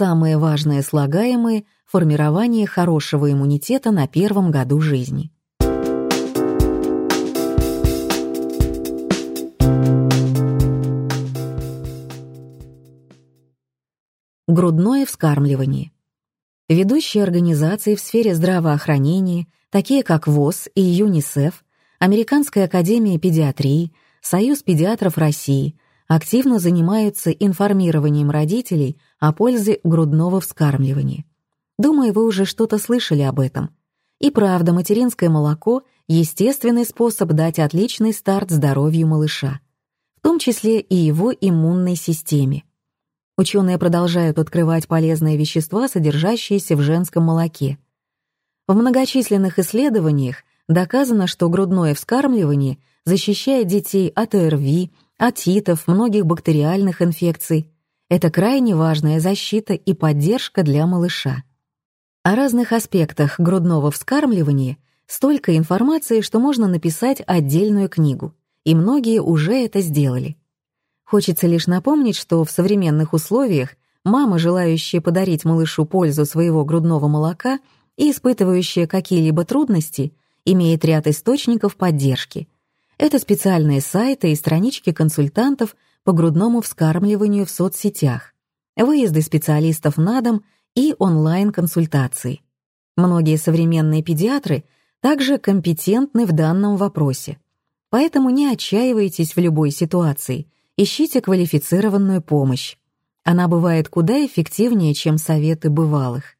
самые важные слагаемые формирования хорошего иммунитета на первом году жизни. Грудное вскармливание. Ведущие организации в сфере здравоохранения, такие как ВОЗ и ЮНИСЕФ, Американская академия педиатрии, Союз педиатров России активно занимаются информированием родителей о пользе грудного вскармливания. Думаю, вы уже что-то слышали об этом. И правда, материнское молоко — естественный способ дать отличный старт здоровью малыша, в том числе и его иммунной системе. Ученые продолжают открывать полезные вещества, содержащиеся в женском молоке. В многочисленных исследованиях доказано, что грудное вскармливание защищает детей от ОРВИ, отитов, многих бактериальных инфекций. Это крайне важная защита и поддержка для малыша. О разных аспектах грудного вскармливания столько информации, что можно написать отдельную книгу, и многие уже это сделали. Хочется лишь напомнить, что в современных условиях мама, желающая подарить малышу пользу своего грудного молока и испытывающая какие-либо трудности, имеет ряд источников поддержки. Это специальные сайты и странички консультантов по грудному вскармливанию в соцсетях, выезды специалистов на дом и онлайн-консультации. Многие современные педиатры также компетентны в данном вопросе. Поэтому не отчаивайтесь в любой ситуации – ищите квалифицированную помощь. Она бывает куда эффективнее, чем советы бывалых.